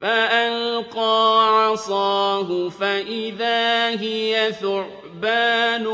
فَأَلْقَىٰ عَصَاهُ فَإِذَا هِيَ ثُعْبَانٌ